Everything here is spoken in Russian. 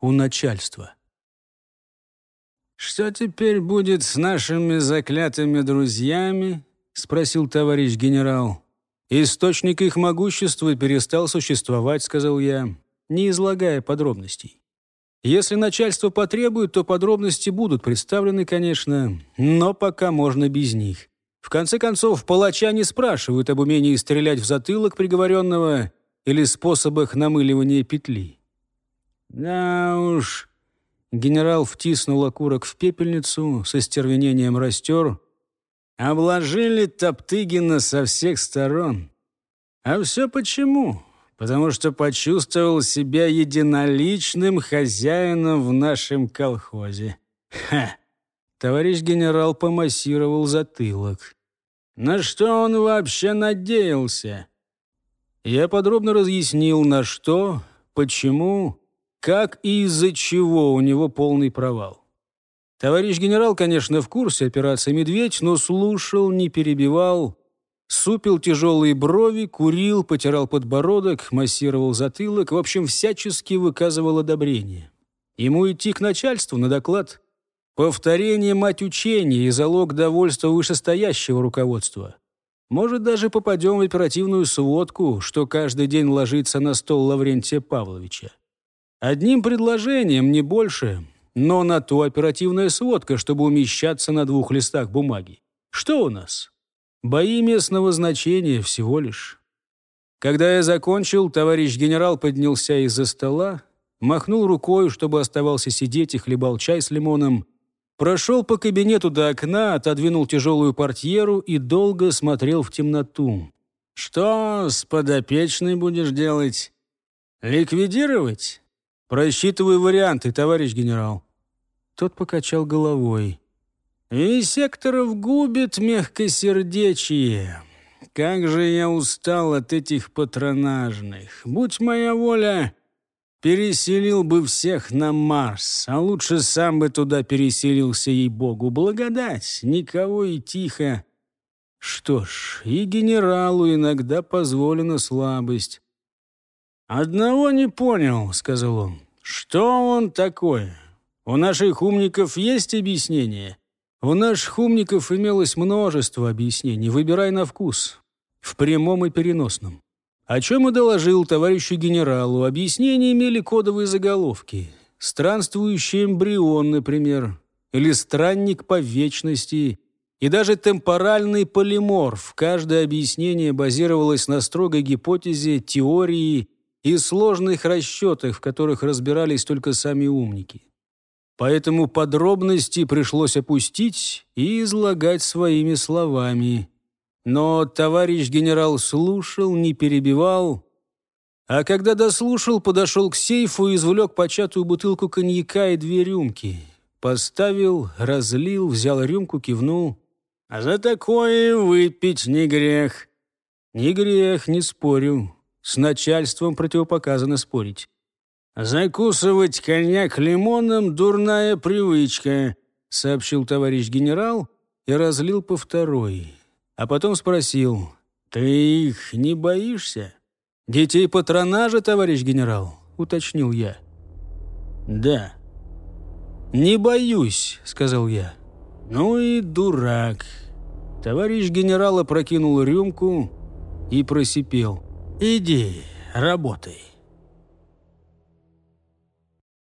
у начальства. «Что теперь будет с нашими заклятыми друзьями?» — спросил товарищ генерал. «Источник их могущества перестал существовать», — сказал я, не излагая подробностей. «Если начальство потребует, то подробности будут представлены, конечно, но пока можно без них. В конце концов, палача не спрашивают об умении стрелять в затылок приговоренного или способах намыливания петли». «Да уж», Генерал втиснул окурок в пепельницу, со стервенением растер. Обложили Топтыгина со всех сторон. А все почему? Потому что почувствовал себя единоличным хозяином в нашем колхозе. Ха! Товарищ генерал помассировал затылок. На что он вообще надеялся? Я подробно разъяснил, на что, почему как и из-за чего у него полный провал. Товарищ генерал, конечно, в курсе операции «Медведь», но слушал, не перебивал, супил тяжелые брови, курил, потирал подбородок, массировал затылок, в общем, всячески выказывал одобрение. Ему идти к начальству на доклад. Повторение мать учения и залог довольства вышестоящего руководства. Может, даже попадем в оперативную сводку, что каждый день ложится на стол Лаврентия Павловича. Одним предложением, не больше, но на то оперативная сводка, чтобы умещаться на двух листах бумаги. Что у нас? Бои местного значения всего лишь. Когда я закончил, товарищ генерал поднялся из-за стола, махнул рукой, чтобы оставался сидеть и хлебал чай с лимоном, прошел по кабинету до окна, отодвинул тяжелую портьеру и долго смотрел в темноту. «Что с подопечной будешь делать? Ликвидировать?» «Просчитываю варианты, товарищ генерал». Тот покачал головой. «И секторов губит мягкосердечие. Как же я устал от этих патронажных. Будь моя воля, переселил бы всех на Марс, а лучше сам бы туда переселился, ей-богу. Благодать, никого и тихо». Что ж, и генералу иногда позволена слабость. «Одного не понял», — сказал он. «Что он такое? У наших умников есть объяснение?» «У наших умников имелось множество объяснений. Выбирай на вкус. В прямом и переносном. О чем и доложил товарищу генералу. Объяснения имели кодовые заголовки. Странствующий эмбрион, например. Или странник по вечности. И даже темпоральный полиморф. Каждое объяснение базировалось на строгой гипотезе, теории и сложных расчетах, в которых разбирались только сами умники. Поэтому подробности пришлось опустить и излагать своими словами. Но товарищ генерал слушал, не перебивал, а когда дослушал, подошел к сейфу и извлек початую бутылку коньяка и две рюмки. Поставил, разлил, взял рюмку, кивнул. «А за такое выпить не грех». «Не грех, не спорю. С начальством противопоказано спорить. «Закусывать коньяк лимоном — дурная привычка», — сообщил товарищ генерал и разлил по второй. А потом спросил, «Ты их не боишься?» «Детей патронажа, товарищ генерал?» — уточнил я. «Да». «Не боюсь», — сказал я. «Ну и дурак». Товарищ генерал опрокинул рюмку и просипел. Иди, работай.